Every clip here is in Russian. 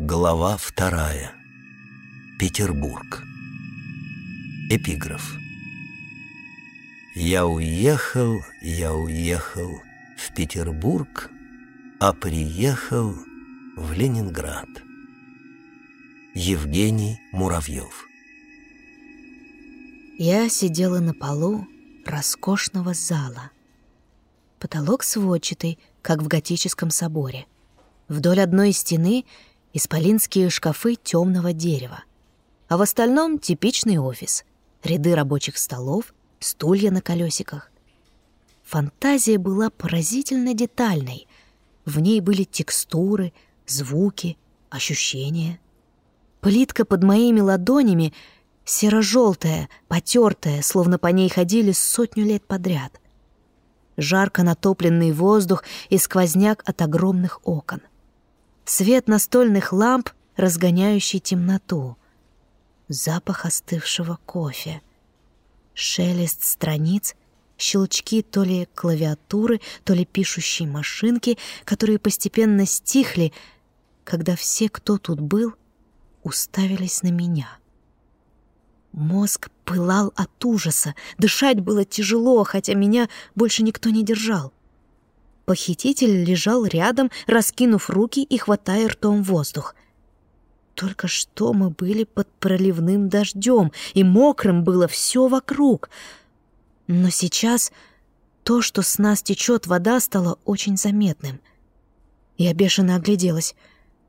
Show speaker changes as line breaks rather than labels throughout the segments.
Глава вторая. Петербург. Эпиграф. Я уехал, я уехал в Петербург, а приехал в Ленинград. Евгений Муравьев.
Я сидела на полу роскошного зала. Потолок сводчатый, как в готическом соборе. Вдоль одной стены — исполинские шкафы темного дерева. А в остальном типичный офис. Ряды рабочих столов, стулья на колесиках. Фантазия была поразительно детальной. В ней были текстуры, звуки, ощущения. Плитка под моими ладонями серо-желтая, потертая, словно по ней ходили сотню лет подряд. Жарко натопленный воздух и сквозняк от огромных окон — свет настольных ламп, разгоняющий темноту, запах остывшего кофе, шелест страниц, щелчки то ли клавиатуры, то ли пишущей машинки, которые постепенно стихли, когда все, кто тут был, уставились на меня. Мозг пылал от ужаса, дышать было тяжело, хотя меня больше никто не держал. Похититель лежал рядом, раскинув руки и хватая ртом воздух. Только что мы были под проливным дождем, и мокрым было все вокруг. Но сейчас то, что с нас течет вода, стало очень заметным. Я бешено огляделась.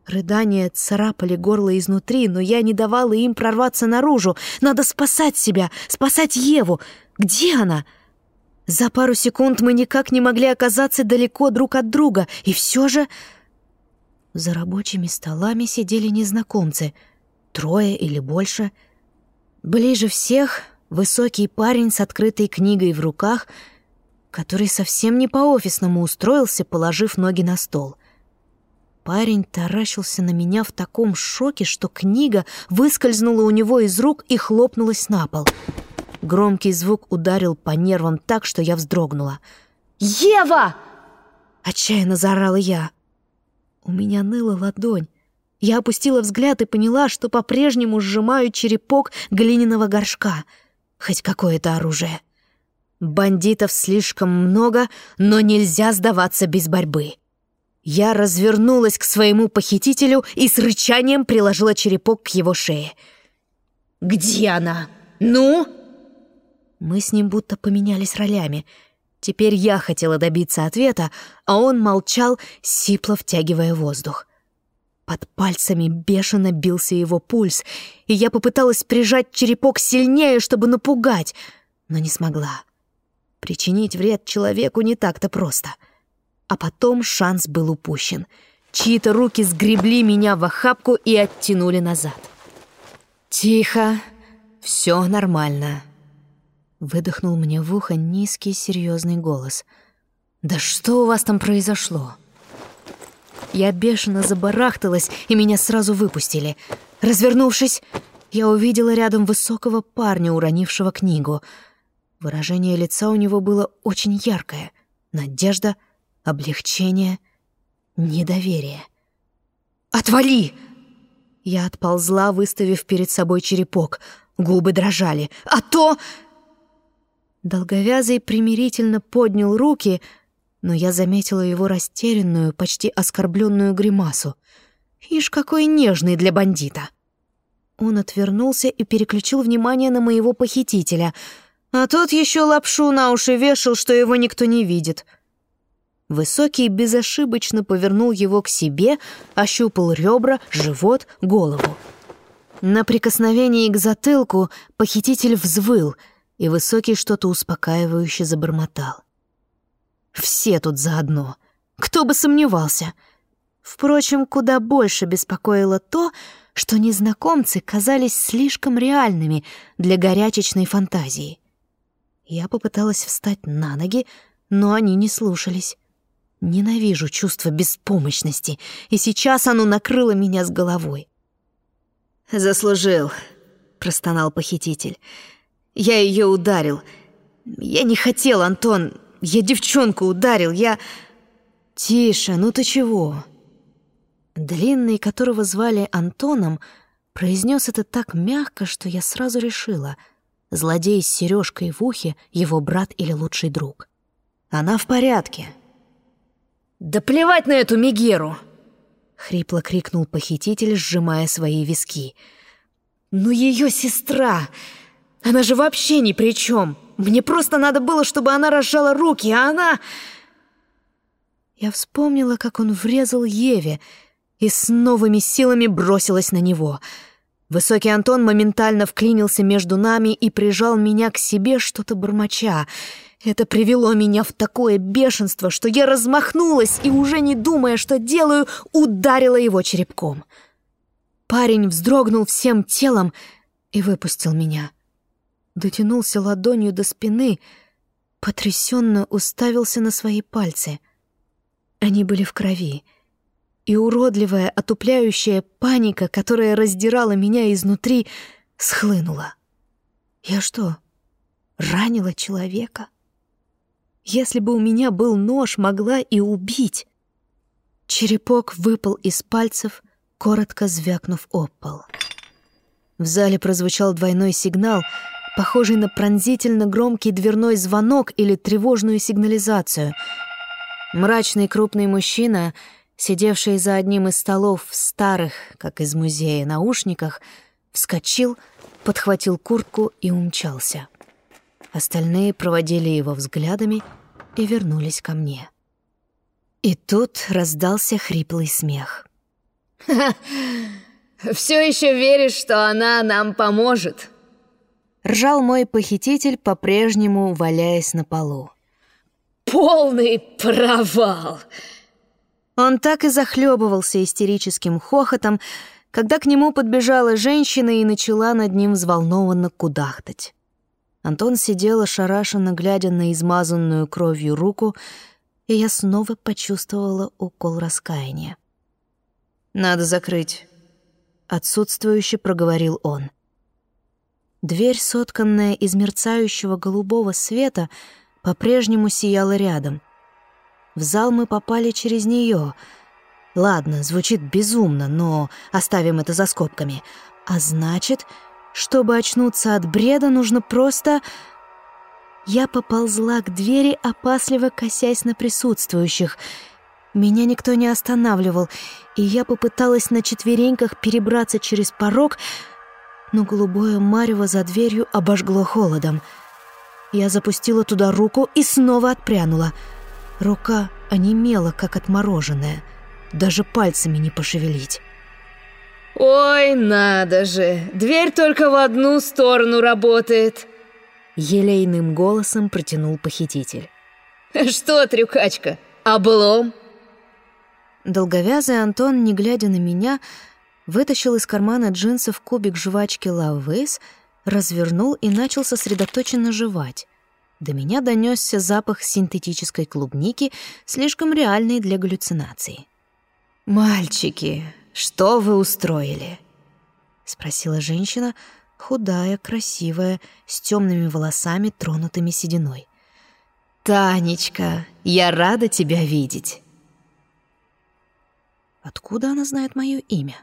Рыдания царапали горло изнутри, но я не давала им прорваться наружу. Надо спасать себя, спасать Еву. Где она? — за пару секунд мы никак не могли оказаться далеко друг от друга, и все же... За рабочими столами сидели незнакомцы, трое или больше. Ближе всех высокий парень с открытой книгой в руках, который совсем не по-офисному устроился, положив ноги на стол. Парень таращился на меня в таком шоке, что книга выскользнула у него из рук и хлопнулась на пол — Громкий звук ударил по нервам так, что я вздрогнула. «Ева!» — отчаянно заорала я. У меня ныла ладонь. Я опустила взгляд и поняла, что по-прежнему сжимаю черепок глиняного горшка. Хоть какое-то оружие. Бандитов слишком много, но нельзя сдаваться без борьбы. Я развернулась к своему похитителю и с рычанием приложила черепок к его шее. «Где она? Ну?» Мы с ним будто поменялись ролями. Теперь я хотела добиться ответа, а он молчал, сипло втягивая воздух. Под пальцами бешено бился его пульс, и я попыталась прижать черепок сильнее, чтобы напугать, но не смогла. Причинить вред человеку не так-то просто. А потом шанс был упущен. Чьи-то руки сгребли меня в охапку и оттянули назад. «Тихо, все нормально», Выдохнул мне в ухо низкий серьезный голос. «Да что у вас там произошло?» Я бешено забарахталась, и меня сразу выпустили. Развернувшись, я увидела рядом высокого парня, уронившего книгу. Выражение лица у него было очень яркое. Надежда, облегчение, недоверие. «Отвали!» Я отползла, выставив перед собой черепок. Губы дрожали. «А то...» Долговязый примирительно поднял руки, но я заметила его растерянную, почти оскорбленную гримасу. Ишь, какой нежный для бандита! Он отвернулся и переключил внимание на моего похитителя, а тот еще лапшу на уши вешал, что его никто не видит. Высокий безошибочно повернул его к себе, ощупал ребра, живот, голову. На прикосновении к затылку похититель взвыл — и Высокий что-то успокаивающе забормотал. «Все тут заодно. Кто бы сомневался!» Впрочем, куда больше беспокоило то, что незнакомцы казались слишком реальными для горячечной фантазии. Я попыталась встать на ноги, но они не слушались. Ненавижу чувство беспомощности, и сейчас оно накрыло меня с головой. «Заслужил», — простонал похититель. Я ее ударил. Я не хотел, Антон. Я девчонку ударил. Я... Тише, ну ты чего? длинный, которого звали Антоном, произнес это так мягко, что я сразу решила — злодей с сережкой в ухе, его брат или лучший друг. Она в порядке.
«Да плевать на эту Мегеру!»
— хрипло крикнул похититель, сжимая свои виски.
«Ну ее сестра! Она же вообще ни при чем! Мне просто надо было, чтобы она разжала руки, а она...»
Я вспомнила, как он врезал Еве и с новыми силами бросилась на него — Высокий Антон моментально вклинился между нами и прижал меня к себе, что-то бормоча. Это привело меня в такое бешенство, что я размахнулась и, уже не думая, что делаю, ударила его черепком. Парень вздрогнул всем телом и выпустил меня. Дотянулся ладонью до спины, потрясенно уставился на свои пальцы. Они были в крови — и уродливая, отупляющая паника, которая раздирала меня изнутри, схлынула. Я что, ранила человека? Если бы у меня был нож, могла и убить. Черепок выпал из пальцев, коротко звякнув об. В зале прозвучал двойной сигнал, похожий на пронзительно громкий дверной звонок или тревожную сигнализацию. Мрачный крупный мужчина — сидевший за одним из столов в старых, как из музея, наушниках, вскочил, подхватил куртку и умчался. Остальные проводили его взглядами и вернулись ко мне. И тут раздался хриплый смех.
Все еще веришь, что она нам поможет?»
Ржал мой похититель, по-прежнему валяясь на полу.
«Полный провал!»
Он так и захлебывался истерическим хохотом, когда к нему подбежала женщина и начала над ним взволнованно кудахтать. Антон сидел ошарашенно, глядя на измазанную кровью руку, и я снова почувствовала укол раскаяния. «Надо закрыть», — отсутствующе проговорил он. Дверь, сотканная из мерцающего голубого света, по-прежнему сияла рядом — в зал мы попали через нее. Ладно, звучит безумно, но оставим это за скобками. А значит, чтобы очнуться от бреда, нужно просто... Я поползла к двери, опасливо косясь на присутствующих. Меня никто не останавливал, и я попыталась на четвереньках перебраться через порог, но голубое марево за дверью обожгло холодом. Я запустила туда руку и снова отпрянула — Рука онемела, как отмороженная. Даже пальцами не пошевелить.
«Ой, надо же! Дверь только в одну сторону работает!»
Елейным голосом протянул похититель.
«Что, трюкачка, облом?»
Долговязый Антон, не глядя на меня, вытащил из кармана джинсов кубик жвачки Лаввейс, развернул и начал сосредоточенно жевать. До меня донесся запах синтетической клубники, слишком реальный для галлюцинаций. «Мальчики, что вы устроили?» — спросила женщина, худая, красивая, с темными волосами, тронутыми сединой. «Танечка, я рада тебя видеть!» Откуда она знает мое имя?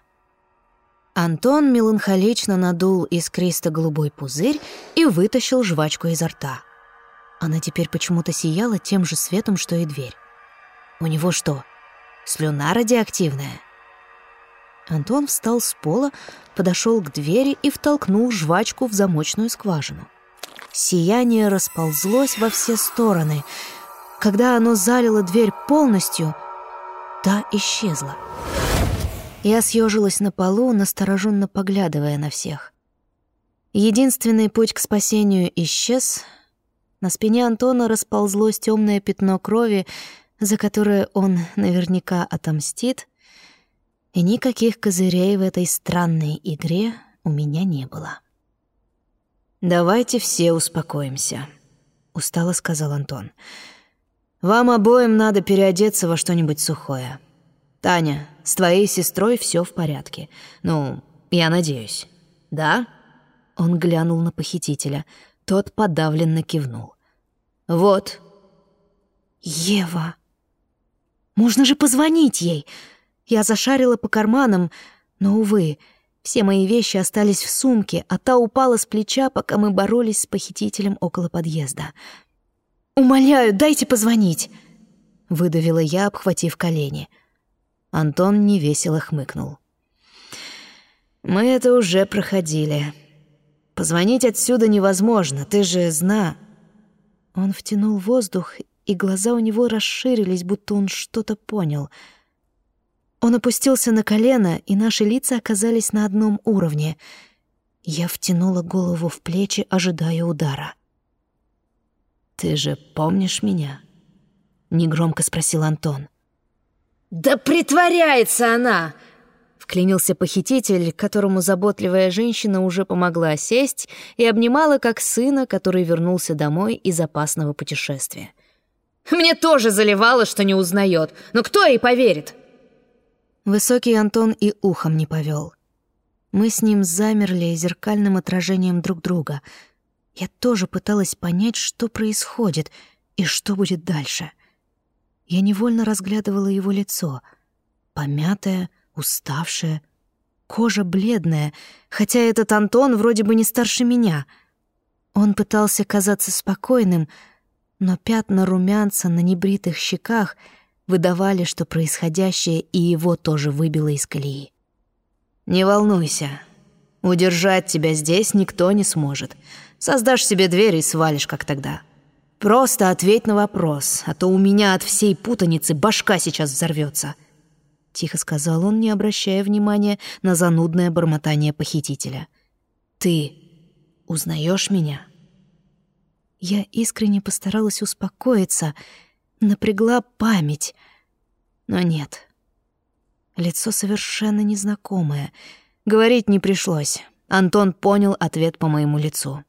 Антон меланхолично надул искристо-голубой пузырь и вытащил жвачку изо рта. Она теперь почему-то сияла тем же светом, что и дверь. У него что, слюна радиоактивная? Антон встал с пола, подошел к двери и втолкнул жвачку в замочную скважину. Сияние расползлось во все стороны. Когда оно залило дверь полностью, та исчезла. Я съежилась на полу, настороженно поглядывая на всех. Единственный путь к спасению исчез — на спине Антона расползлось темное пятно крови, за которое он наверняка отомстит, и никаких козырей в этой странной игре у меня не было. «Давайте все успокоимся», — устало сказал Антон. «Вам обоим надо переодеться во что-нибудь сухое. Таня, с твоей сестрой все в порядке. Ну, я надеюсь. Да?» Он глянул на похитителя — тот подавленно кивнул. «Вот». «Ева! Можно же позвонить ей!» Я зашарила по карманам, но, увы, все мои вещи остались в сумке, а та упала с плеча, пока мы боролись с похитителем около подъезда. «Умоляю, дайте позвонить!» — выдавила я, обхватив колени. Антон невесело хмыкнул. «Мы это уже проходили. Позвонить отсюда невозможно, ты же зна...» Он втянул воздух, и глаза у него расширились, будто он что-то понял. Он опустился на колено, и наши лица оказались на одном уровне. Я втянула голову в плечи, ожидая удара. «Ты же помнишь меня?» — негромко спросил Антон.
«Да притворяется она!»
Вклинился похититель, которому заботливая женщина уже помогла сесть и обнимала как сына, который вернулся домой из опасного путешествия.
«Мне тоже заливало, что не узнает, но кто ей поверит?»
Высокий Антон и ухом не повел. Мы с ним замерли зеркальным отражением друг друга. Я тоже пыталась понять, что происходит и что будет дальше. Я невольно разглядывала его лицо, помятое, уставшая, кожа бледная, хотя этот Антон вроде бы не старше меня. Он пытался казаться спокойным, но пятна румянца на небритых щеках выдавали, что происходящее и его тоже выбило из колеи. «Не волнуйся. Удержать тебя здесь никто не сможет. Создашь себе дверь и свалишь, как тогда. Просто ответь на вопрос, а то у меня от всей путаницы башка сейчас взорвется тихо сказал он, не обращая внимания на занудное бормотание похитителя. Ты узнаешь меня? Я искренне постаралась успокоиться, напрягла память. Но нет. Лицо совершенно незнакомое. Говорить не пришлось. Антон понял ответ по моему лицу.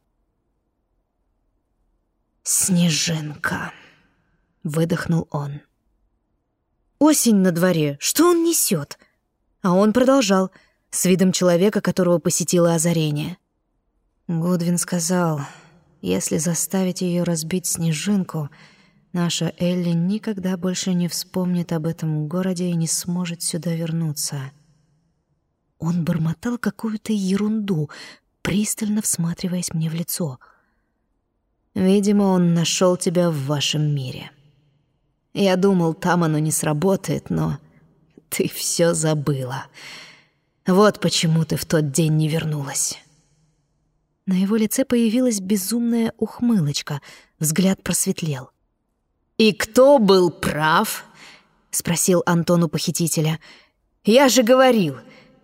«Снежинка», — выдохнул он. Осень на дворе, что он несет? А он продолжал, с видом человека, которого посетило озарение. Гудвин сказал, если заставить ее разбить снежинку, наша Элли никогда больше не вспомнит об этом городе и не сможет сюда вернуться. Он бормотал какую-то ерунду, пристально всматриваясь мне в лицо. Видимо, он нашел тебя в вашем мире. Я думал, там оно не сработает, но ты все забыла. Вот почему ты в тот день не вернулась». На его лице появилась безумная ухмылочка, взгляд просветлел. «И кто был прав?» — спросил Антон у похитителя. «Я же говорил,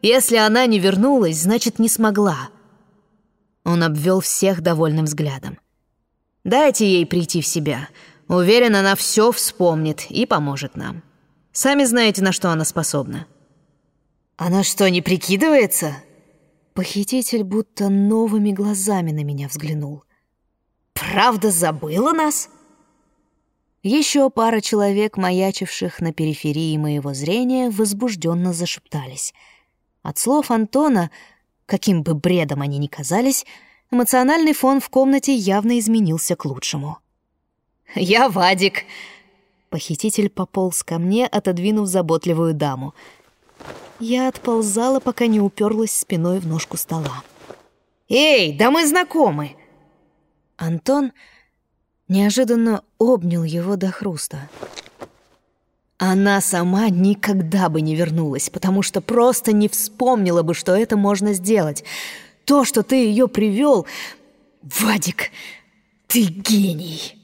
если она не вернулась, значит, не смогла». Он обвел всех довольным взглядом. «Дайте ей прийти в себя. Уверен, она все вспомнит и поможет нам. Сами знаете, на что она способна». «Она что, не прикидывается?» Похититель будто новыми глазами на меня взглянул. «Правда забыла нас?» Еще пара человек, маячивших на периферии моего зрения, возбужденно зашептались. От слов Антона, каким бы бредом они ни казались, эмоциональный фон в комнате явно изменился к лучшему. «Я Вадик!» Похититель пополз ко мне, отодвинув заботливую даму. Я отползала, пока не уперлась спиной в ножку стола. «Эй, да мы знакомы!» Антон неожиданно обнял его до хруста. Она сама никогда бы не вернулась, потому что просто не вспомнила бы, что это можно сделать. То, что ты ее привел, Вадик, ты гений!»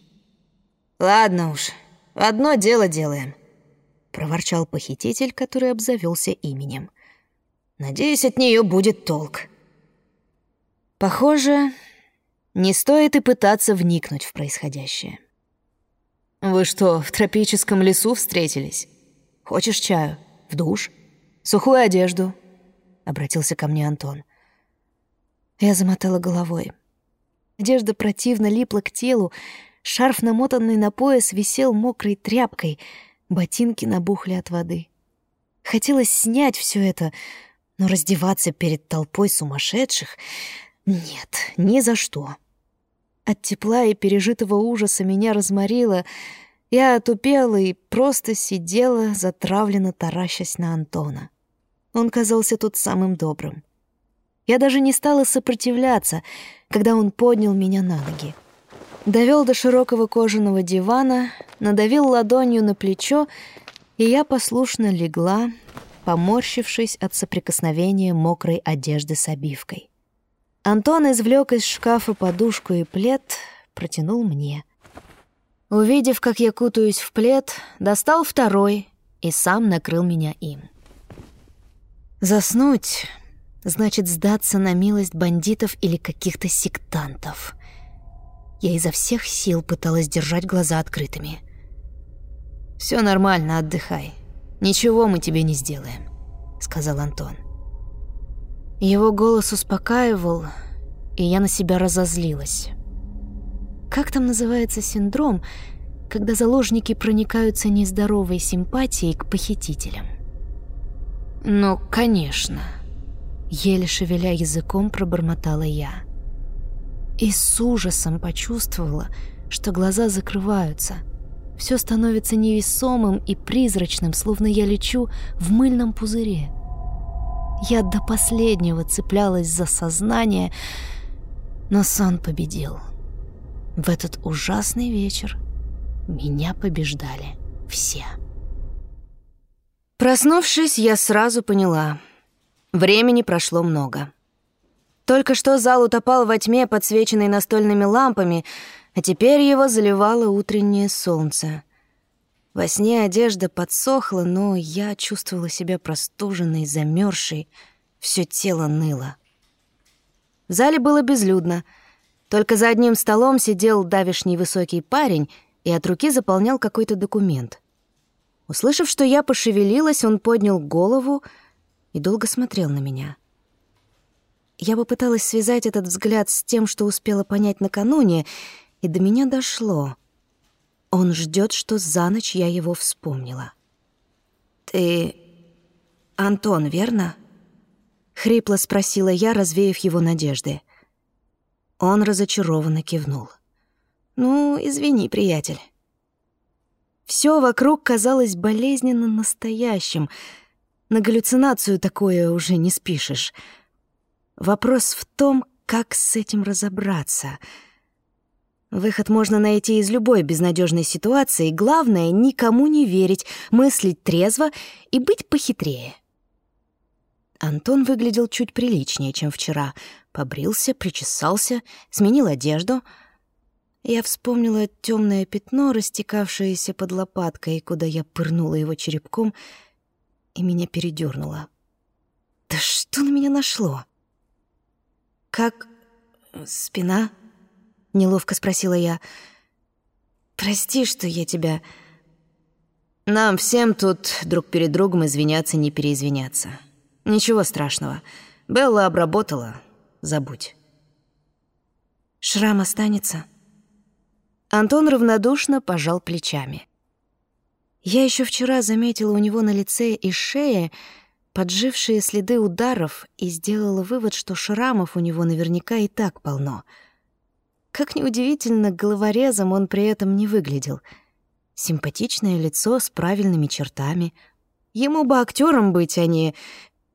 «Ладно уж, одно дело делаем», — проворчал похититель, который обзавелся именем. «Надеюсь, от нее будет толк». Похоже, не стоит и пытаться вникнуть в происходящее. «Вы что, в тропическом лесу встретились? Хочешь чаю? В душ? Сухую одежду?» — обратился ко мне Антон. Я замотала головой. Одежда противно липла к телу, Шарф, намотанный на пояс, висел мокрой тряпкой, ботинки набухли от воды. Хотелось снять все это, но раздеваться перед толпой сумасшедших — нет, ни за что. От тепла и пережитого ужаса меня разморило, Я отупела и просто сидела, затравленно таращась на Антона. Он казался тут самым добрым. Я даже не стала сопротивляться, когда он поднял меня на ноги. Довел до широкого кожаного дивана, надавил ладонью на плечо, и я послушно легла, поморщившись от соприкосновения мокрой одежды с обивкой. Антон извлек из шкафа подушку и плед, протянул мне. Увидев, как я кутаюсь в плед, достал второй и сам накрыл меня им. Заснуть значит сдаться на милость бандитов или каких-то сектантов. Я изо всех сил пыталась держать глаза открытыми. Все нормально, отдыхай. Ничего мы тебе не сделаем», — сказал Антон. Его голос успокаивал, и я на себя разозлилась. Как там называется синдром, когда заложники проникаются нездоровой симпатией к похитителям? «Ну, конечно», — еле шевеля языком пробормотала я. И с ужасом почувствовала, что глаза закрываются — все становится невесомым и призрачным, словно я лечу в мыльном пузыре. Я до последнего цеплялась за сознание, но сон победил. В этот ужасный вечер меня побеждали все. Проснувшись, я сразу поняла. Времени прошло много. Только что зал утопал во тьме, подсвеченной настольными лампами — а теперь его заливало утреннее солнце. Во сне одежда подсохла, но я чувствовала себя простуженной, замерзшей, все тело ныло. В зале было безлюдно. Только за одним столом сидел давишний высокий парень и от руки заполнял какой-то документ. Услышав, что я пошевелилась, он поднял голову и долго смотрел на меня. Я попыталась связать этот взгляд с тем, что успела понять накануне, и до меня дошло. Он ждет, что за ночь я его вспомнила. «Ты Антон, верно?» — хрипло спросила я, развеяв его надежды. Он разочарованно кивнул. «Ну, извини, приятель». Все вокруг казалось болезненно настоящим. На галлюцинацию такое уже не спишешь. Вопрос в том, как с этим разобраться — Выход можно найти из любой безнадежной ситуации. Главное — никому не верить, мыслить трезво и быть похитрее. Антон выглядел чуть приличнее, чем вчера. Побрился, причесался, сменил одежду. Я вспомнила темное пятно, растекавшееся под лопаткой, куда я пырнула его черепком, и меня передернуло. Да что на меня нашло? Как спина? — неловко спросила я. «Прости, что я тебя...» «Нам всем тут друг перед другом извиняться, не переизвиняться. Ничего страшного. Белла обработала. Забудь». «Шрам останется?» Антон равнодушно пожал плечами. Я еще вчера заметила у него на лице и шее поджившие следы ударов и сделала вывод, что шрамов у него наверняка и так полно — как неудивительно, головорезом он при этом не выглядел. Симпатичное лицо с правильными чертами. Ему бы актером быть, а не...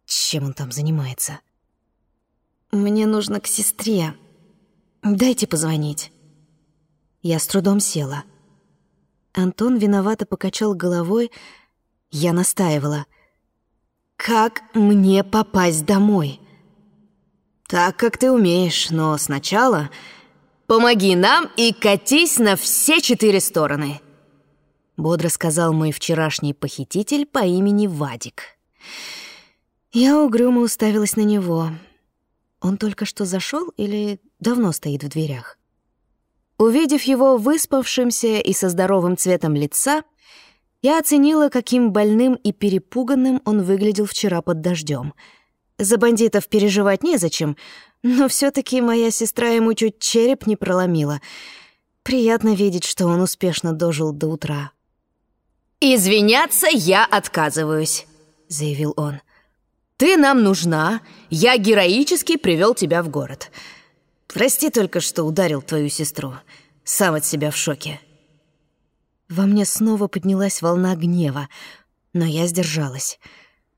Чем он там занимается? «Мне нужно к сестре. Дайте позвонить». Я с трудом села. Антон виновато покачал головой. Я настаивала. «Как мне попасть домой?» «Так, как ты умеешь, но сначала Помоги нам и катись на все четыре стороны!» Бодро сказал мой вчерашний похититель по имени Вадик. Я угрюмо уставилась на него. Он только что зашел или давно стоит в дверях? Увидев его выспавшимся и со здоровым цветом лица, я оценила, каким больным и перепуганным он выглядел вчера под дождем. За бандитов переживать незачем, но все таки моя сестра ему чуть череп не проломила. Приятно видеть, что он успешно дожил до утра.
«Извиняться я отказываюсь», — заявил он. «Ты нам нужна. Я героически привел тебя в город. Прости только, что ударил твою сестру. Сам от себя в шоке».
Во мне снова поднялась волна гнева, но я сдержалась.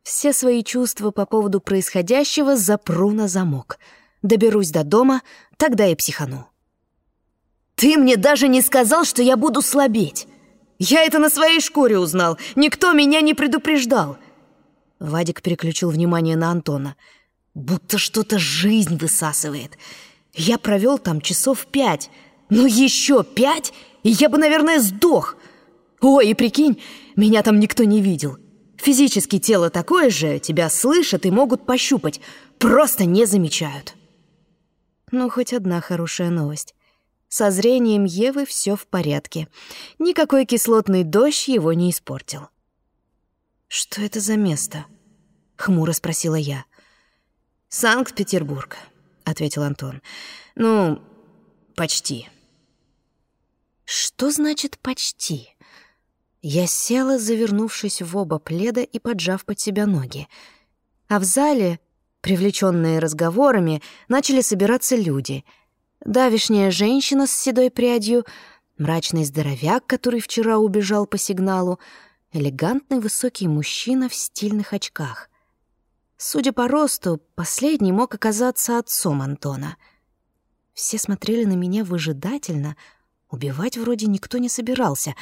Все свои чувства по поводу происходящего запру на замок. Доберусь до дома, тогда и психану. «Ты мне даже не сказал, что я буду слабеть! Я это на своей шкуре узнал, никто меня не предупреждал!» Вадик переключил внимание на Антона. «Будто что-то жизнь высасывает. Я провел там часов пять, ну еще пять, и я бы, наверное, сдох. Ой, и прикинь, меня там никто не видел. Физически тело такое же, тебя слышат и могут пощупать, просто не замечают». Ну, хоть одна хорошая новость. Со зрением Евы все в порядке. Никакой кислотный дождь его не испортил. «Что это за место?» — хмуро спросила я. «Санкт-Петербург», — ответил Антон. «Ну, почти». «Что значит «почти»?» Я села, завернувшись в оба пледа и поджав под себя ноги. А в зале, привлеченные разговорами, начали собираться люди — давишняя женщина с седой прядью, мрачный здоровяк, который вчера убежал по сигналу, элегантный высокий мужчина в стильных очках. Судя по росту, последний мог оказаться отцом Антона. Все смотрели на меня выжидательно, убивать вроде никто не собирался.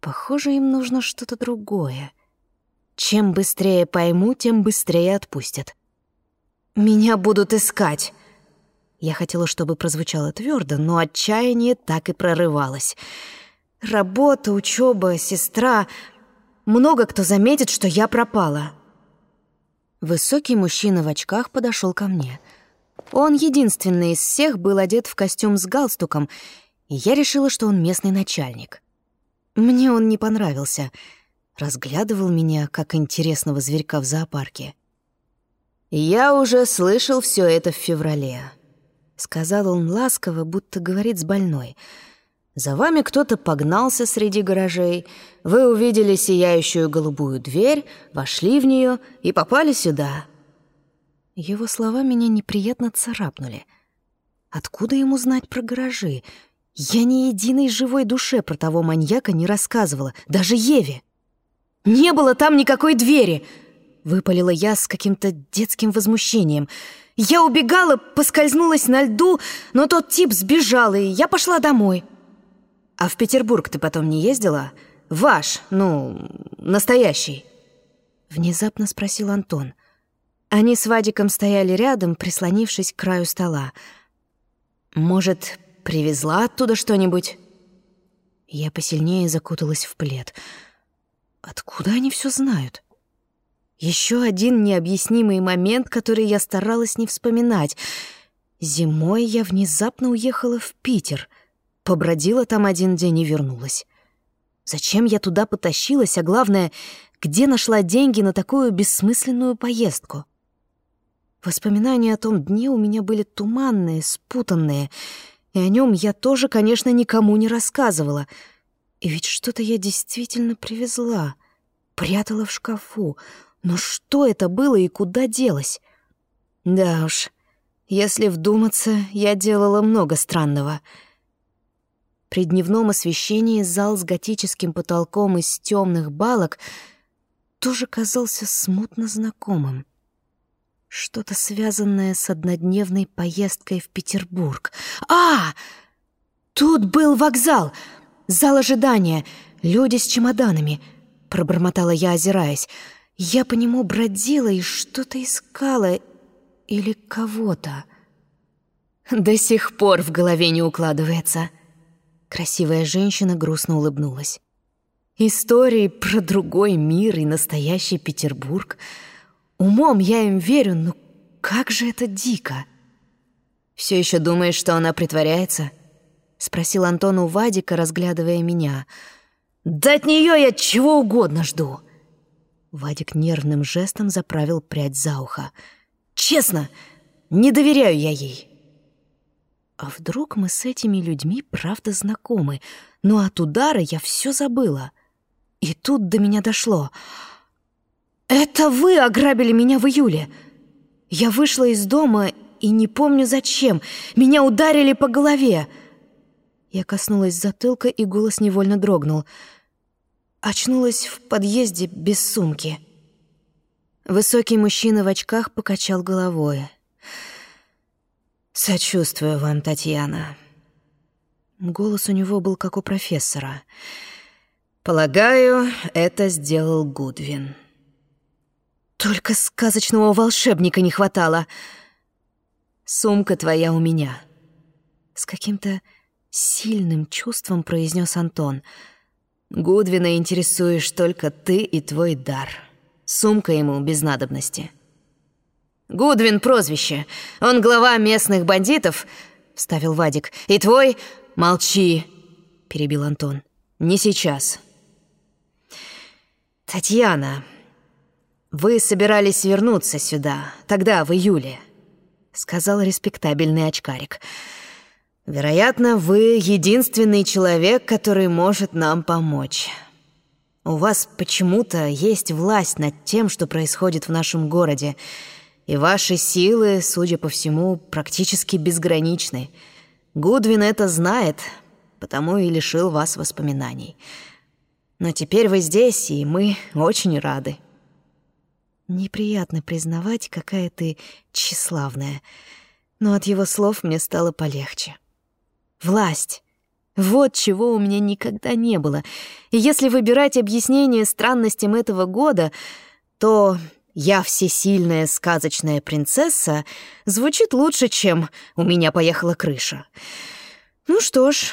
Похоже, им нужно что-то другое. Чем быстрее пойму, тем быстрее отпустят. «Меня будут искать», я хотела, чтобы прозвучало твердо, но отчаяние так и прорывалось. Работа, учеба, сестра. Много кто заметит, что я пропала. Высокий мужчина в очках подошел ко мне. Он единственный из всех был одет в костюм с галстуком, и я решила, что он местный начальник. Мне он не понравился. Разглядывал меня, как интересного зверька в зоопарке. «Я уже слышал все это в феврале», сказал он ласково, будто говорит с больной. «За вами кто-то погнался среди гаражей. Вы увидели сияющую голубую дверь, вошли в нее и попали сюда». Его слова меня неприятно царапнули. Откуда ему знать про гаражи? Я ни единой живой душе про того маньяка не рассказывала, даже Еве. «Не было там никакой двери!» — выпалила я с каким-то детским возмущением — я убегала, поскользнулась на льду, но тот тип сбежал, и я пошла домой. А в Петербург ты потом не ездила? Ваш, ну, настоящий. Внезапно спросил Антон. Они с Вадиком стояли рядом, прислонившись к краю стола. Может, привезла оттуда что-нибудь? Я посильнее закуталась в плед. Откуда они все знают? Еще один необъяснимый момент, который я старалась не вспоминать. Зимой я внезапно уехала в Питер. Побродила там один день и вернулась. Зачем я туда потащилась, а главное, где нашла деньги на такую бессмысленную поездку? Воспоминания о том дне у меня были туманные, спутанные, и о нем я тоже, конечно, никому не рассказывала. И ведь что-то я действительно привезла, прятала в шкафу, но что это было и куда делось? Да уж, если вдуматься, я делала много странного. При дневном освещении зал с готическим потолком из темных балок тоже казался смутно знакомым. Что-то связанное с однодневной поездкой в Петербург. А! Тут был вокзал, зал ожидания, люди с чемоданами, пробормотала я, озираясь. Я по нему бродила и что-то искала или кого-то. До сих пор в голове не укладывается. Красивая женщина грустно улыбнулась. Истории про другой мир и настоящий Петербург. Умом я им верю, но как же это дико. Все еще думаешь, что она притворяется? Спросил Антон у Вадика, разглядывая меня. Да от нее я чего угодно жду. Вадик нервным жестом заправил прядь за ухо. «Честно, не доверяю я ей». А вдруг мы с этими людьми правда знакомы, но от удара я все забыла. И тут до меня дошло. «Это вы ограбили меня в июле!» Я вышла из дома и не помню зачем. Меня ударили по голове. Я коснулась затылка, и голос невольно дрогнул. Очнулась в подъезде без сумки. Высокий мужчина в очках покачал головой.
«Сочувствую вам, Татьяна».
Голос у него был как у профессора.
«Полагаю, это сделал Гудвин».
«Только сказочного волшебника не хватало!»
«Сумка твоя у меня».
С каким-то сильным чувством произнес Антон.
«Гудвина интересуешь только ты и твой дар. Сумка ему без надобности». «Гудвин — прозвище. Он глава местных бандитов», — вставил Вадик. «И твой...» «Молчи», — перебил Антон. «Не сейчас». «Татьяна, вы собирались вернуться сюда, тогда, в июле», — сказал респектабельный очкарик. «Вероятно, вы единственный человек, который может нам помочь». У вас почему-то есть власть над тем, что происходит в нашем городе, и ваши силы, судя по всему, практически безграничны. Гудвин это знает, потому и лишил вас воспоминаний. Но теперь вы здесь, и мы очень рады.
Неприятно признавать, какая ты тщеславная, но от его слов мне стало полегче. Власть. Вот чего у меня никогда не было. И если выбирать объяснение странностям этого года, то «Я всесильная сказочная принцесса» звучит лучше, чем «У меня поехала крыша». Ну что ж,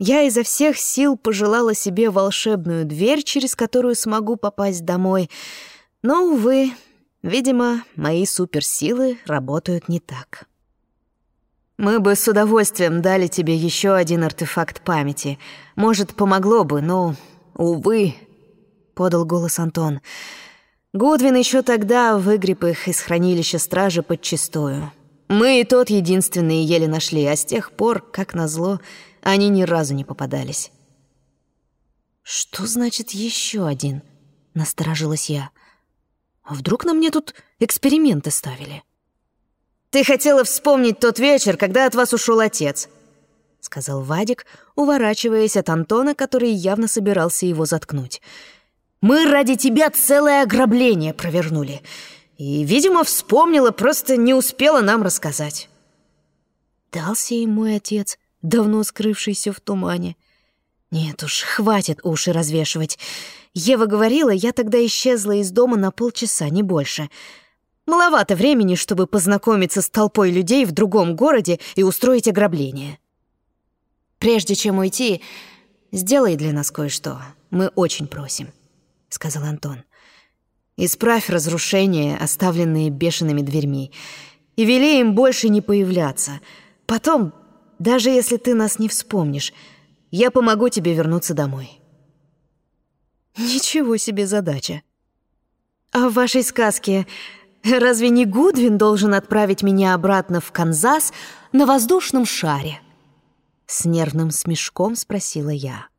я изо всех сил пожелала себе волшебную дверь, через которую смогу попасть домой. Но, увы, видимо, мои суперсилы работают не так. Мы бы с удовольствием дали тебе еще один артефакт памяти. Может, помогло бы, но, увы, — подал голос Антон, — Гудвин еще тогда выгреб их из хранилища стражи подчистую. Мы и тот единственные еле нашли, а с тех пор, как назло, они ни разу не попадались. «Что значит еще один?» — насторожилась я. «А вдруг на мне тут эксперименты ставили?»
«Ты хотела вспомнить тот вечер, когда от вас ушел отец», — сказал Вадик, уворачиваясь от Антона, который явно собирался его заткнуть. Мы ради тебя целое ограбление провернули. И, видимо, вспомнила, просто не успела нам рассказать.
Дался ей мой отец, давно скрывшийся в тумане. Нет уж, хватит уши развешивать. Ева говорила, я тогда исчезла из дома на полчаса, не больше. Маловато времени, чтобы познакомиться с толпой людей в другом городе и устроить ограбление. Прежде чем уйти, сделай для нас кое-что. Мы очень просим сказал Антон. «Исправь разрушения, оставленные бешеными дверьми, и вели им больше не появляться. Потом, даже если ты нас не вспомнишь, я помогу тебе вернуться домой». «Ничего себе задача!» «А в вашей сказке разве не Гудвин должен отправить меня обратно в Канзас на воздушном шаре?» С нервным смешком спросила я.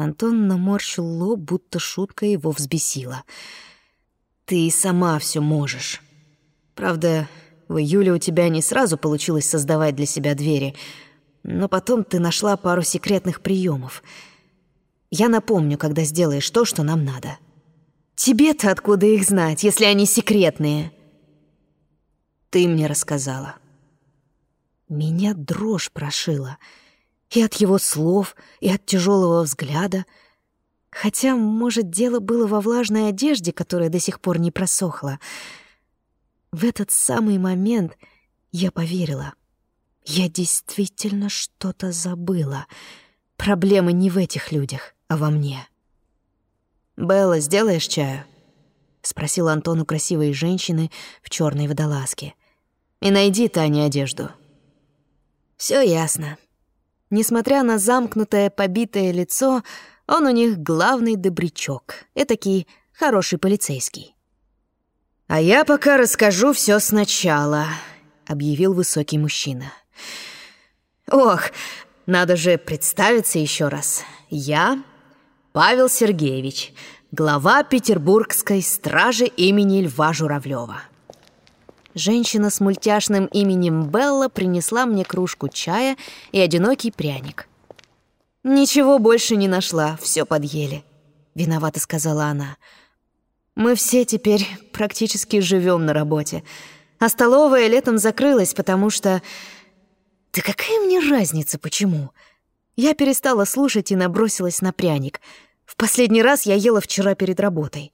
Антон наморщил лоб, будто шутка его взбесила. «Ты и сама все можешь. Правда, в июле у тебя не сразу получилось создавать для себя двери, но потом ты нашла пару секретных приемов. Я напомню, когда сделаешь то, что нам надо. Тебе-то откуда их знать, если они секретные?» Ты мне рассказала. Меня дрожь прошила — и от его слов, и от тяжелого взгляда. Хотя, может, дело было во влажной одежде, которая до сих пор не просохла. В этот самый момент я поверила. Я действительно что-то забыла. Проблема не в этих людях, а во мне. «Белла, сделаешь чаю?» — спросил Антон у красивой женщины в черной водолазке. «И найди Тане одежду». Все ясно», Несмотря на замкнутое, побитое лицо, он у них главный добрячок, этакий хороший полицейский. «А я пока расскажу все сначала», — объявил высокий мужчина. «Ох, надо же представиться еще раз. Я Павел Сергеевич, глава Петербургской стражи имени Льва Журавлева. Женщина с мультяшным именем Белла принесла мне кружку чая и одинокий пряник. Ничего больше не нашла, все подъели. — виновато сказала она. «Мы все теперь практически живем на работе, а столовая летом закрылась, потому что...» «Да какая мне разница, почему?» Я перестала слушать и набросилась на пряник. В последний раз я ела вчера перед работой.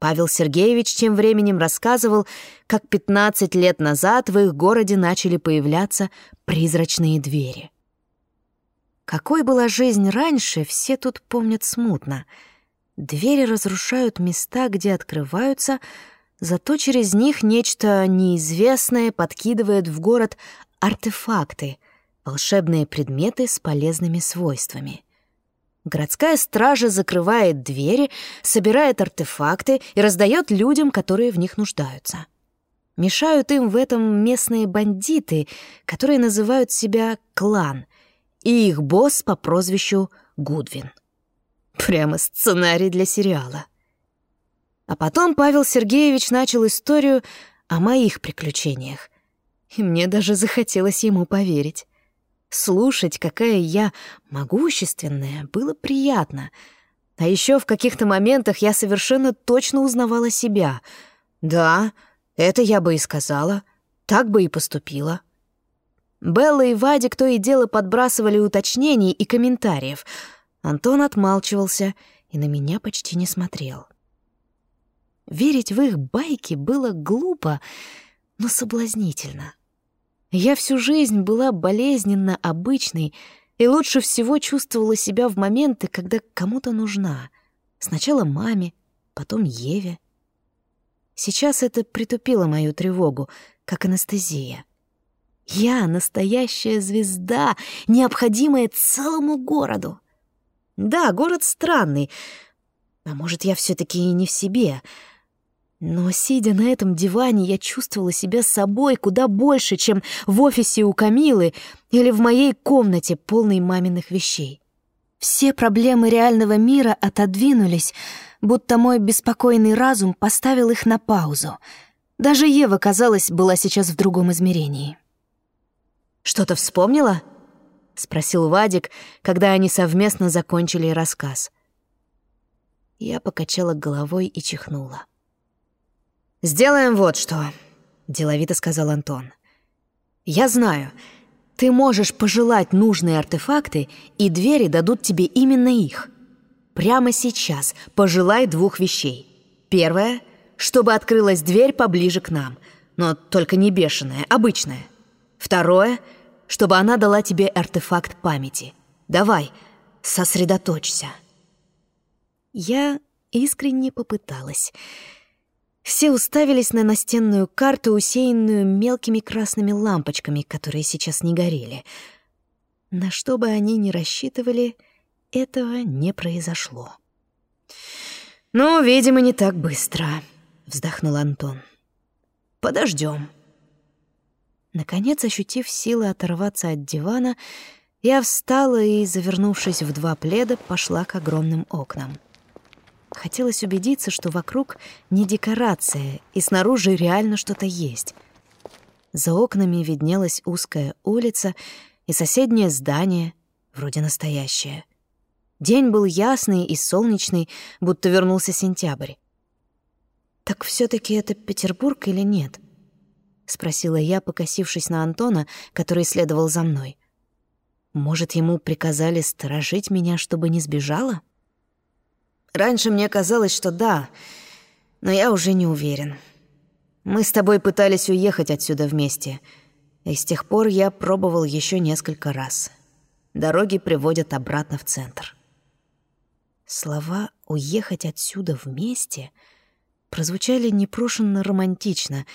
Павел Сергеевич тем временем рассказывал, как 15 лет назад в их городе начали появляться призрачные двери. Какой была жизнь раньше, все тут помнят смутно. Двери разрушают места, где открываются, зато через них нечто неизвестное подкидывает в город артефакты, волшебные предметы с полезными свойствами — Городская стража закрывает двери, собирает артефакты и раздает людям, которые в них нуждаются. Мешают им в этом местные бандиты, которые называют себя «клан», и их босс по прозвищу Гудвин. Прямо сценарий для сериала. А потом Павел Сергеевич начал историю о моих приключениях, и мне даже захотелось ему поверить. Слушать, какая я могущественная, было приятно. А еще в каких-то моментах я совершенно точно узнавала себя. Да, это я бы и сказала, так бы и поступила. Белла и Вадик то и дело подбрасывали уточнений и комментариев. Антон отмалчивался и на меня почти не смотрел. Верить в их байки было глупо, но соблазнительно. Я всю жизнь была болезненно обычной и лучше всего чувствовала себя в моменты, когда кому-то нужна. Сначала маме, потом Еве. Сейчас это притупило мою тревогу, как анестезия. Я настоящая звезда, необходимая целому городу. Да, город странный, а может, я все таки и не в себе — но, сидя на этом диване, я чувствовала себя собой куда больше, чем в офисе у Камилы или в моей комнате, полной маминых вещей. Все проблемы реального мира отодвинулись, будто мой беспокойный разум поставил их на паузу. Даже Ева, казалось, была сейчас в другом измерении. «Что-то вспомнила?» — спросил Вадик, когда они совместно закончили рассказ. Я покачала головой и чихнула. «Сделаем вот что», — деловито сказал Антон. «Я знаю, ты можешь пожелать нужные артефакты, и двери дадут тебе именно их. Прямо сейчас пожелай двух вещей. Первое — чтобы открылась дверь поближе к нам, но только не бешеная, обычная. Второе — чтобы она дала тебе артефакт памяти. Давай, сосредоточься». Я искренне попыталась — все уставились на настенную карту, усеянную мелкими красными лампочками, которые сейчас не горели. На что бы они ни рассчитывали, этого не произошло. «Ну, видимо, не так быстро», — вздохнул Антон. «Подождем». Наконец, ощутив силы оторваться от дивана, я встала и, завернувшись в два пледа, пошла к огромным окнам. Хотелось убедиться, что вокруг не декорация, и снаружи реально что-то есть. За окнами виднелась узкая улица и соседнее здание, вроде настоящее. День был ясный и солнечный, будто вернулся сентябрь. «Так все таки это Петербург или нет?» — спросила я, покосившись на Антона, который следовал за мной. «Может, ему приказали сторожить меня, чтобы не сбежала?» Раньше мне казалось, что да, но я уже не уверен. Мы с тобой пытались уехать отсюда вместе, и с тех пор я пробовал еще несколько раз. Дороги приводят обратно в центр. Слова «уехать отсюда вместе» прозвучали непрошенно романтично,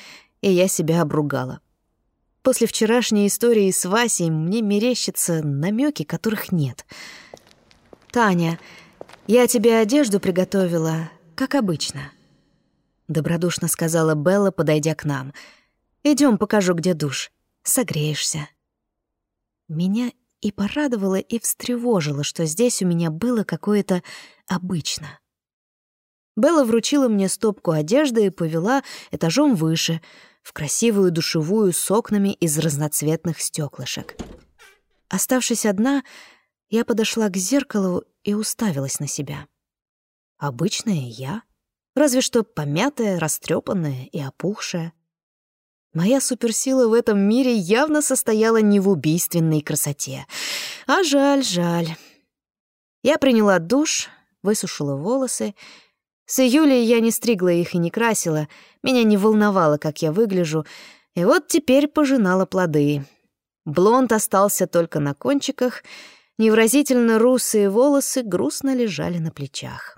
и я себя обругала. После вчерашней истории с Васей мне мерещатся намеки, которых нет. «Таня, «Я тебе одежду приготовила, как обычно», — добродушно сказала Белла, подойдя к нам. Идем, покажу, где душ. Согреешься». Меня и порадовало, и встревожило, что здесь у меня было какое-то обычно. Белла вручила мне стопку одежды и повела этажом выше, в красивую душевую с окнами из разноцветных стеклышек. Оставшись одна, я подошла к зеркалу и уставилась на себя. Обычная я, разве что помятая, растрепанная и опухшая. Моя суперсила в этом мире явно состояла не в убийственной красоте. А жаль, жаль. Я приняла душ, высушила волосы. С июля я не стригла их и не красила. Меня не волновало, как я выгляжу. И вот теперь пожинала плоды. Блонд остался только на кончиках. Невразительно русые волосы грустно лежали на плечах.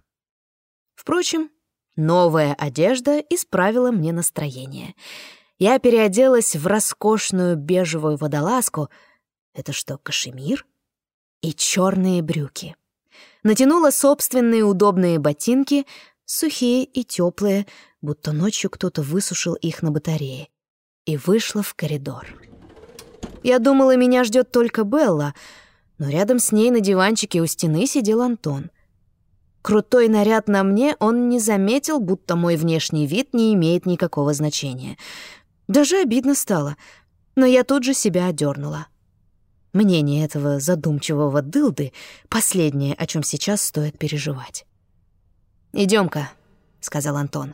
Впрочем, новая одежда исправила мне настроение — я переоделась в роскошную бежевую водолазку. Это что, кашемир? И черные брюки. Натянула собственные удобные ботинки, сухие и теплые, будто ночью кто-то высушил их на батарее, и вышла в коридор. Я думала, меня ждет только Белла, но рядом с ней на диванчике у стены сидел Антон. Крутой наряд на мне он не заметил, будто мой внешний вид не имеет никакого значения — даже обидно стало, но я тут же себя одернула. Мнение этого задумчивого дылды — последнее, о чем сейчас стоит переживать. Идем-ка», — сказал Антон.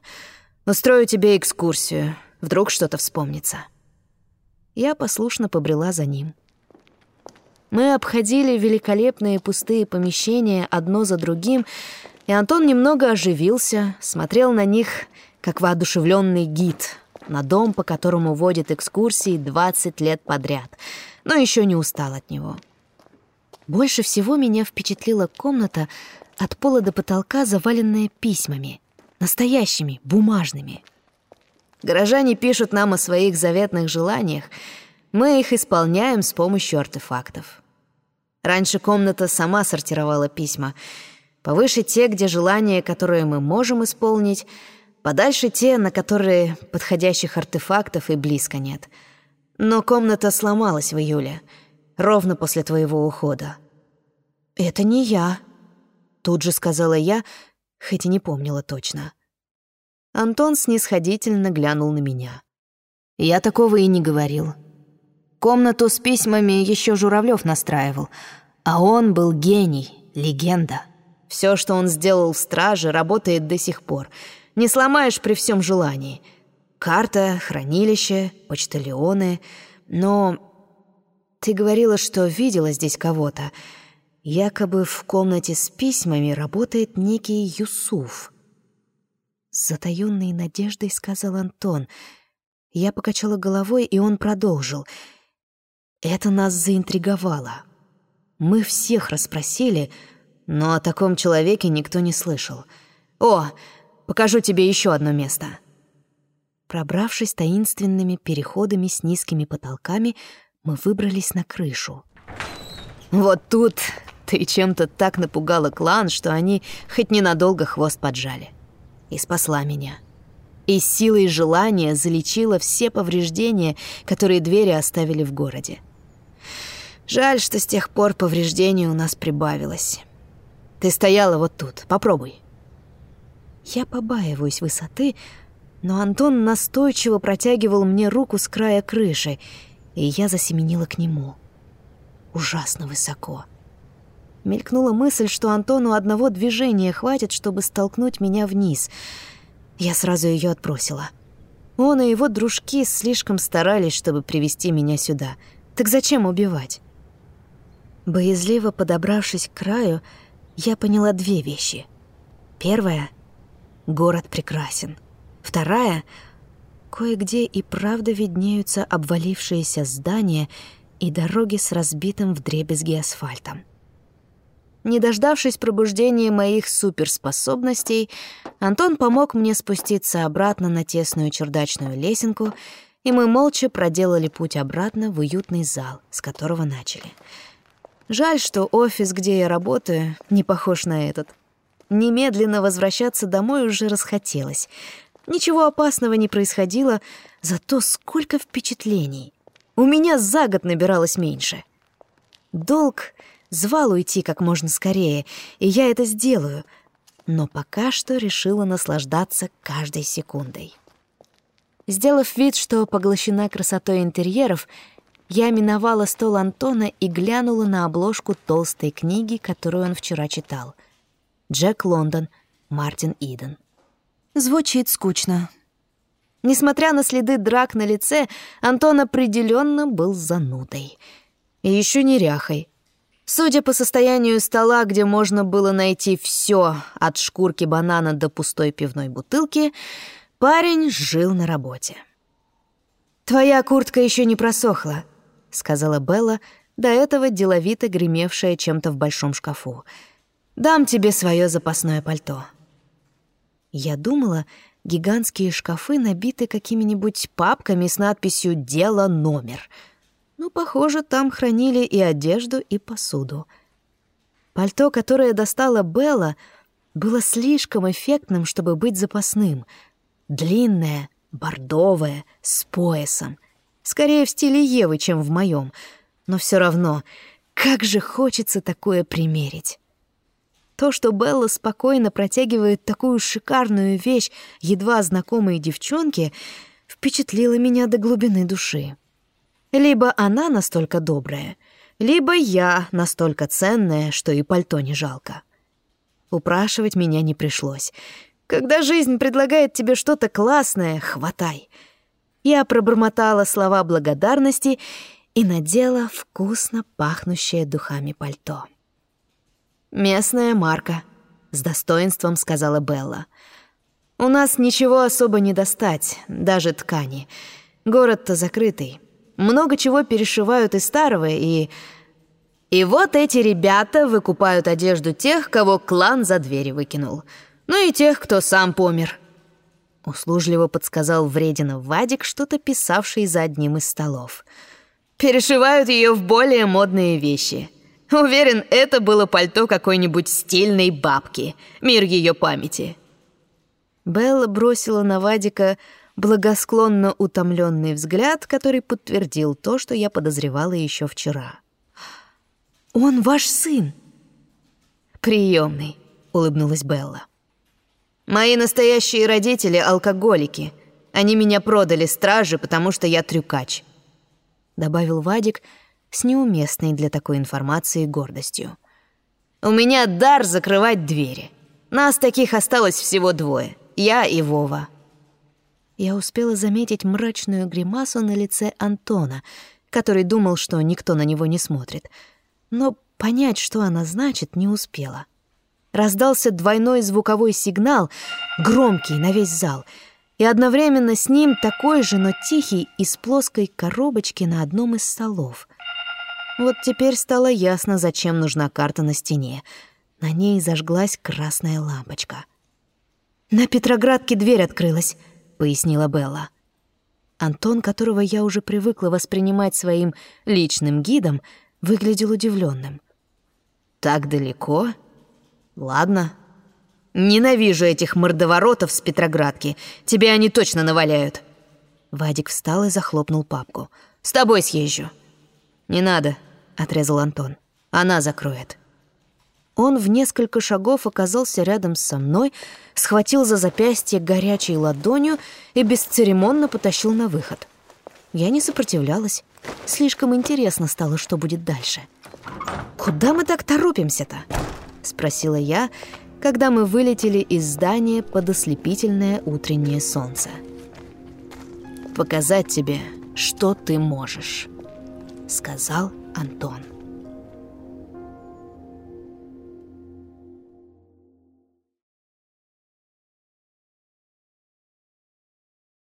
«Устрою тебе экскурсию. Вдруг что-то вспомнится». Я послушно побрела за ним. Мы обходили великолепные пустые помещения одно за другим, и Антон немного оживился, смотрел на них, как воодушевленный гид, на дом, по которому водит экскурсии 20 лет подряд, но еще не устал от него. Больше всего меня впечатлила комната от пола до потолка, заваленная письмами, настоящими, бумажными. Горожане пишут нам о своих заветных желаниях, мы их исполняем с помощью артефактов. Раньше комната сама сортировала письма. Повыше те, где желания, которые мы можем исполнить — Подальше те, на которые подходящих артефактов и близко нет. Но комната сломалась в июле, ровно после твоего ухода. «Это не я», — тут же сказала я, хоть и не помнила точно. Антон снисходительно глянул на меня. Я такого и не говорил. Комнату с письмами еще Журавлев настраивал, а он был гений, легенда. Все, что он сделал в страже, работает до сих пор — не сломаешь при всем желании. Карта, хранилище, почтальоны. Но ты говорила, что видела здесь кого-то. Якобы в комнате с письмами работает некий Юсуф. С затаённой надеждой сказал Антон. Я покачала головой, и он продолжил. Это нас заинтриговало. Мы всех расспросили, но о таком человеке никто не слышал. О, Покажу тебе еще одно место». Пробравшись таинственными переходами с низкими потолками, мы выбрались на крышу. «Вот тут ты чем-то так напугала клан, что они хоть ненадолго хвост поджали. И спасла меня. И силой желания залечила все повреждения, которые двери оставили в городе. Жаль, что с тех пор повреждений у нас прибавилось. Ты стояла вот тут, попробуй». Я побаиваюсь высоты, но Антон настойчиво протягивал мне руку с края крыши, и я засеменила к нему. Ужасно высоко. Мелькнула мысль, что Антону одного движения хватит, чтобы столкнуть меня вниз. Я сразу ее отбросила. Он и его дружки слишком старались, чтобы привести меня сюда. Так зачем убивать? Боязливо подобравшись к краю, я поняла две вещи. Первая — Город прекрасен. Вторая — кое-где и правда виднеются обвалившиеся здания и дороги с разбитым вдребезги асфальтом. Не дождавшись пробуждения моих суперспособностей, Антон помог мне спуститься обратно на тесную чердачную лесенку, и мы молча проделали путь обратно в уютный зал, с которого начали. Жаль, что офис, где я работаю, не похож на этот — Немедленно возвращаться домой уже расхотелось. Ничего опасного не происходило, зато сколько впечатлений. У меня за год набиралось меньше. Долг звал уйти как можно скорее, и я это сделаю, но пока что решила наслаждаться каждой секундой. Сделав вид, что поглощена красотой интерьеров, я миновала стол Антона и глянула на обложку толстой книги, которую он вчера читал — Джек Лондон, Мартин Иден.
Звучит скучно.
Несмотря на следы драк на лице, Антон определенно был занудой. И еще неряхой. Судя по состоянию стола, где можно было найти все, от шкурки банана до пустой пивной бутылки, парень жил на работе. «Твоя куртка еще не просохла», — сказала Белла, до этого деловито гремевшая чем-то в большом шкафу. «Дам тебе свое запасное пальто». Я думала, гигантские шкафы набиты какими-нибудь папками с надписью «Дело номер». Ну, похоже, там хранили и одежду, и посуду. Пальто, которое достала Белла, было слишком эффектным, чтобы быть запасным. Длинное, бордовое, с поясом. Скорее в стиле Евы, чем в моем. Но все равно, как же хочется такое примерить. То, что Белла спокойно протягивает такую шикарную вещь едва знакомой девчонке, впечатлило меня до глубины души. Либо она настолько добрая, либо я настолько ценная, что и пальто не жалко. Упрашивать меня не пришлось. Когда жизнь предлагает тебе что-то классное, хватай. Я пробормотала слова благодарности и надела вкусно пахнущее духами пальто. «Местная марка», — с достоинством сказала Белла. «У нас ничего особо не достать, даже ткани. Город-то закрытый. Много чего перешивают из старого, и... И вот эти ребята выкупают одежду тех, кого клан за двери выкинул. Ну и тех, кто сам помер». Услужливо подсказал Врединов Вадик, что-то писавший за одним из столов. «Перешивают ее в более модные вещи». Уверен, это было пальто какой-нибудь стильной бабки. Мир ее памяти. Белла бросила на Вадика благосклонно утомленный взгляд, который подтвердил то, что я подозревала еще вчера. «Он ваш сын?» «Приемный», — улыбнулась Белла. «Мои настоящие родители — алкоголики. Они меня продали страже, потому что я трюкач», — добавил Вадик, — с неуместной для такой информации гордостью. «У меня дар закрывать двери. Нас таких осталось всего двое. Я и Вова». Я успела заметить мрачную гримасу на лице Антона, который думал, что никто на него не смотрит. Но понять, что она значит, не успела. Раздался двойной звуковой сигнал, громкий на весь зал, и одновременно с ним такой же, но тихий, из плоской коробочки на одном из столов. Вот теперь стало ясно, зачем нужна карта на стене. На ней зажглась красная лампочка. «На Петроградке дверь открылась», — пояснила Белла. Антон, которого я уже привыкла воспринимать своим личным гидом, выглядел удивленным. «Так далеко? Ладно. Ненавижу этих мордоворотов с Петроградки. Тебе они точно наваляют». Вадик встал и захлопнул папку. «С тобой съезжу». «Не надо», — отрезал Антон. «Она закроет». Он в несколько шагов оказался рядом со мной, схватил за запястье горячей ладонью и бесцеремонно потащил на выход. Я не сопротивлялась. Слишком интересно стало, что будет дальше. «Куда мы так торопимся-то?» — спросила я, когда мы вылетели из здания под ослепительное утреннее солнце. «Показать тебе, что ты можешь» сказал Антон.